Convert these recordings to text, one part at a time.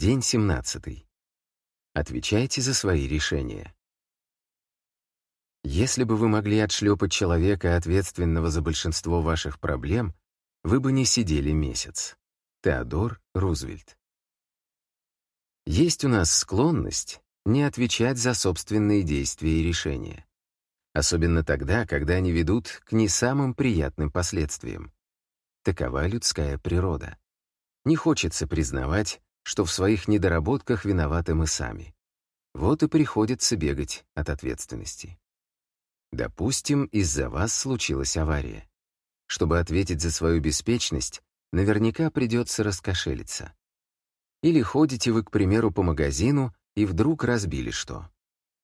День 17. Отвечайте за свои решения. Если бы вы могли отшлепать человека, ответственного за большинство ваших проблем, вы бы не сидели месяц. Теодор Рузвельт. Есть у нас склонность не отвечать за собственные действия и решения. Особенно тогда, когда они ведут к не самым приятным последствиям. Такова людская природа. Не хочется признавать, что в своих недоработках виноваты мы сами. Вот и приходится бегать от ответственности. Допустим, из-за вас случилась авария. Чтобы ответить за свою беспечность, наверняка придется раскошелиться. Или ходите вы, к примеру, по магазину и вдруг разбили что.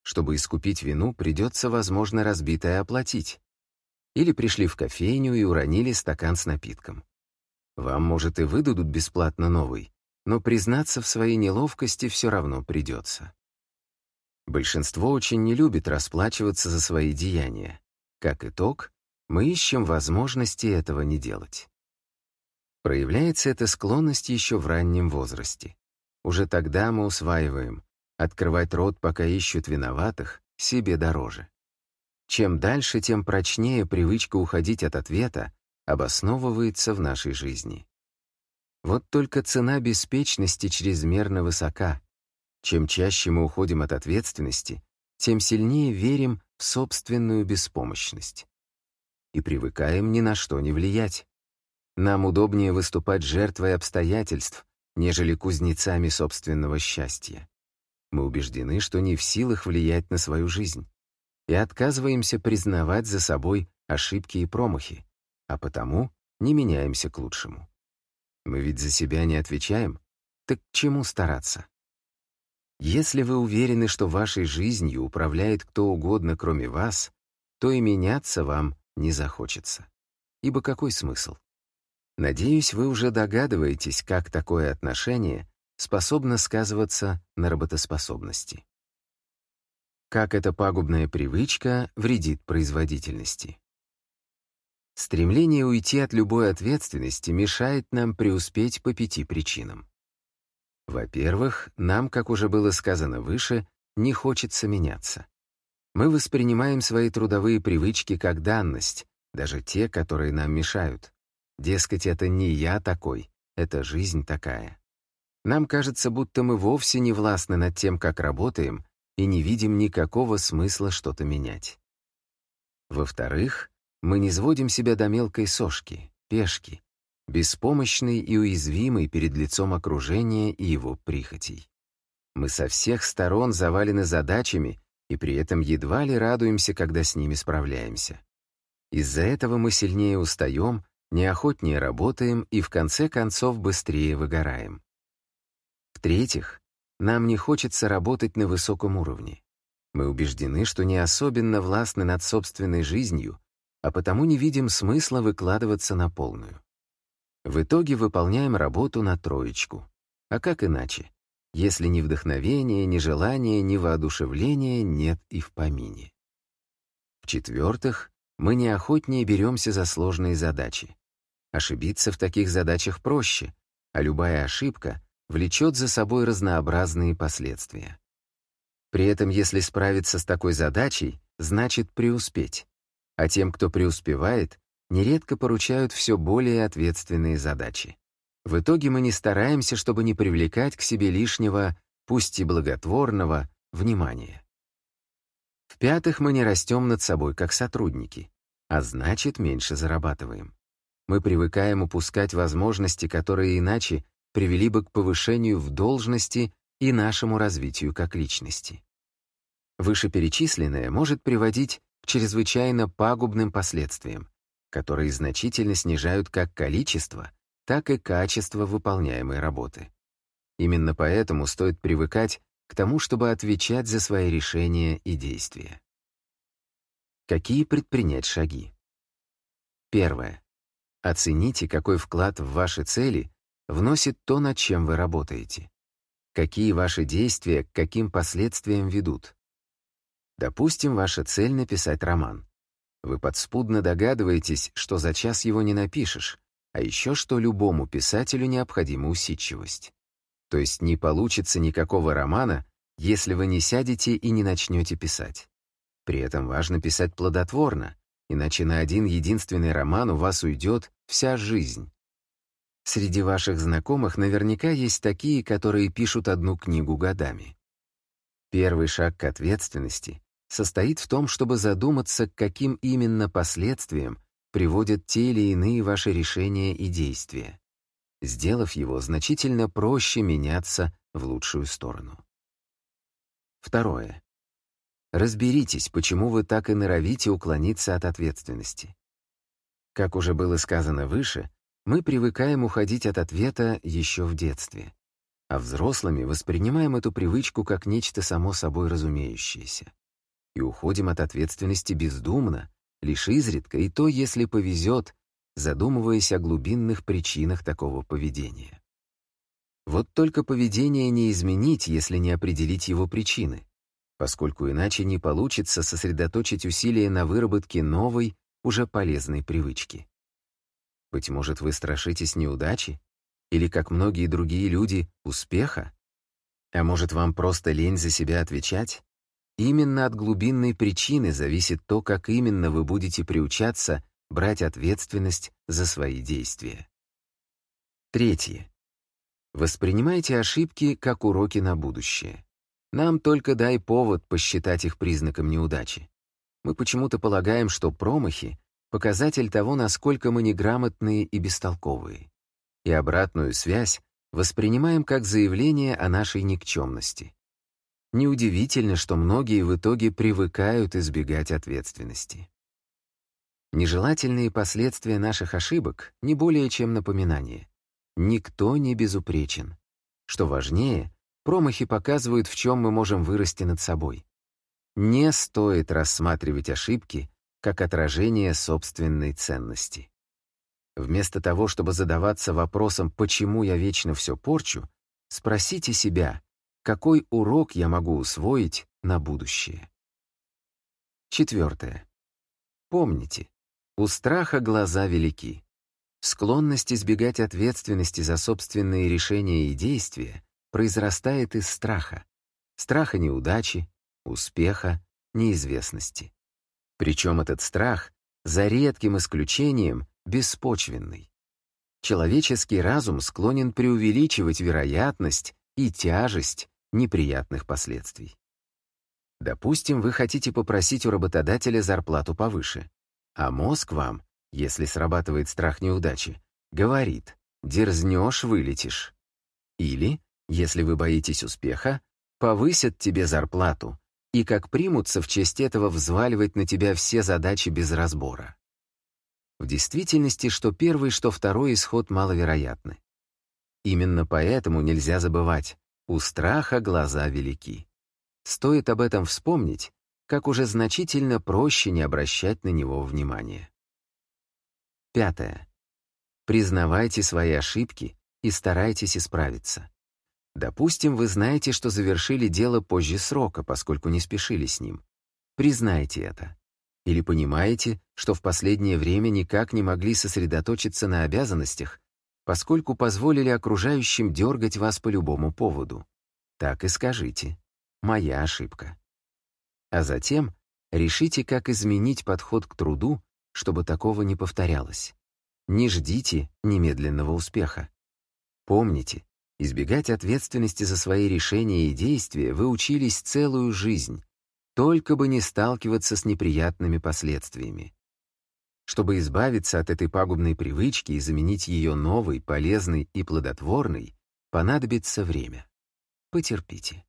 Чтобы искупить вину, придется, возможно, разбитое оплатить. Или пришли в кофейню и уронили стакан с напитком. Вам, может, и выдадут бесплатно новый, но признаться в своей неловкости все равно придется. Большинство очень не любит расплачиваться за свои деяния. Как итог, мы ищем возможности этого не делать. Проявляется эта склонность еще в раннем возрасте. Уже тогда мы усваиваем, открывать рот, пока ищут виноватых, себе дороже. Чем дальше, тем прочнее привычка уходить от ответа обосновывается в нашей жизни. Вот только цена беспечности чрезмерно высока. Чем чаще мы уходим от ответственности, тем сильнее верим в собственную беспомощность. И привыкаем ни на что не влиять. Нам удобнее выступать жертвой обстоятельств, нежели кузнецами собственного счастья. Мы убеждены, что не в силах влиять на свою жизнь, и отказываемся признавать за собой ошибки и промахи, а потому не меняемся к лучшему. Мы ведь за себя не отвечаем. Так к чему стараться? Если вы уверены, что вашей жизнью управляет кто угодно, кроме вас, то и меняться вам не захочется. Ибо какой смысл? Надеюсь, вы уже догадываетесь, как такое отношение способно сказываться на работоспособности. Как эта пагубная привычка вредит производительности. Стремление уйти от любой ответственности мешает нам преуспеть по пяти причинам. Во-первых, нам, как уже было сказано выше, не хочется меняться. Мы воспринимаем свои трудовые привычки как данность, даже те, которые нам мешают. Дескать, это не я такой, это жизнь такая. Нам кажется, будто мы вовсе не властны над тем, как работаем, и не видим никакого смысла что-то менять. Во-вторых, мы не сводим себя до мелкой сошки, пешки, беспомощной и уязвимой перед лицом окружения и его прихотей. Мы со всех сторон завалены задачами и при этом едва ли радуемся, когда с ними справляемся. Из-за этого мы сильнее устаем, неохотнее работаем и в конце концов быстрее выгораем. В-третьих, нам не хочется работать на высоком уровне. Мы убеждены, что не особенно властны над собственной жизнью а потому не видим смысла выкладываться на полную. В итоге выполняем работу на троечку. А как иначе? Если ни вдохновения, ни желания, ни воодушевления нет и в помине. В-четвертых, мы неохотнее беремся за сложные задачи. Ошибиться в таких задачах проще, а любая ошибка влечет за собой разнообразные последствия. При этом, если справиться с такой задачей, значит преуспеть а тем, кто преуспевает, нередко поручают все более ответственные задачи. В итоге мы не стараемся, чтобы не привлекать к себе лишнего, пусть и благотворного, внимания. В-пятых, мы не растем над собой как сотрудники, а значит, меньше зарабатываем. Мы привыкаем упускать возможности, которые иначе привели бы к повышению в должности и нашему развитию как личности. Вышеперечисленное может приводить чрезвычайно пагубным последствиям, которые значительно снижают как количество, так и качество выполняемой работы. Именно поэтому стоит привыкать к тому, чтобы отвечать за свои решения и действия. Какие предпринять шаги? Первое. Оцените, какой вклад в ваши цели вносит то, над чем вы работаете. Какие ваши действия к каким последствиям ведут. Допустим, ваша цель — написать роман. Вы подспудно догадываетесь, что за час его не напишешь, а еще что любому писателю необходима усидчивость. То есть не получится никакого романа, если вы не сядете и не начнете писать. При этом важно писать плодотворно, иначе на один единственный роман у вас уйдет вся жизнь. Среди ваших знакомых наверняка есть такие, которые пишут одну книгу годами. Первый шаг к ответственности состоит в том, чтобы задуматься, каким именно последствиям приводят те или иные ваши решения и действия. Сделав его, значительно проще меняться в лучшую сторону. Второе. Разберитесь, почему вы так и норовите уклониться от ответственности. Как уже было сказано выше, мы привыкаем уходить от ответа еще в детстве, а взрослыми воспринимаем эту привычку как нечто само собой разумеющееся. И уходим от ответственности бездумно, лишь изредка, и то, если повезет, задумываясь о глубинных причинах такого поведения. Вот только поведение не изменить, если не определить его причины поскольку иначе не получится сосредоточить усилия на выработке новой, уже полезной привычки. Быть может, вы страшитесь неудачи? Или, как многие другие люди, успеха? А может, вам просто лень за себя отвечать? Именно от глубинной причины зависит то, как именно вы будете приучаться брать ответственность за свои действия. Третье. Воспринимайте ошибки как уроки на будущее. Нам только дай повод посчитать их признаком неудачи. Мы почему-то полагаем, что промахи — показатель того, насколько мы неграмотные и бестолковые. И обратную связь воспринимаем как заявление о нашей никчемности. Неудивительно, что многие в итоге привыкают избегать ответственности. Нежелательные последствия наших ошибок не более чем напоминание. Никто не безупречен. Что важнее, Промахи показывают, в чем мы можем вырасти над собой. Не стоит рассматривать ошибки как отражение собственной ценности. Вместо того, чтобы задаваться вопросом «почему я вечно все порчу?», спросите себя, какой урок я могу усвоить на будущее. Четвертое. Помните, у страха глаза велики. Склонность избегать ответственности за собственные решения и действия произрастает из страха. Страха неудачи, успеха, неизвестности. Причем этот страх, за редким исключением, беспочвенный. Человеческий разум склонен преувеличивать вероятность и тяжесть неприятных последствий. Допустим, вы хотите попросить у работодателя зарплату повыше, а мозг вам, если срабатывает страх неудачи, говорит «дерзнешь — вылетишь». Или если вы боитесь успеха, повысят тебе зарплату и как примутся в честь этого взваливать на тебя все задачи без разбора. В действительности, что первый, что второй исход маловероятны. Именно поэтому нельзя забывать, у страха глаза велики. Стоит об этом вспомнить, как уже значительно проще не обращать на него внимания. Пятое. Признавайте свои ошибки и старайтесь исправиться. Допустим, вы знаете, что завершили дело позже срока, поскольку не спешили с ним. Признайте это. Или понимаете, что в последнее время никак не могли сосредоточиться на обязанностях, поскольку позволили окружающим дергать вас по любому поводу. Так и скажите. Моя ошибка. А затем решите, как изменить подход к труду, чтобы такого не повторялось. Не ждите немедленного успеха. Помните, Избегать ответственности за свои решения и действия вы учились целую жизнь, только бы не сталкиваться с неприятными последствиями. Чтобы избавиться от этой пагубной привычки и заменить ее новой, полезной и плодотворной, понадобится время. Потерпите.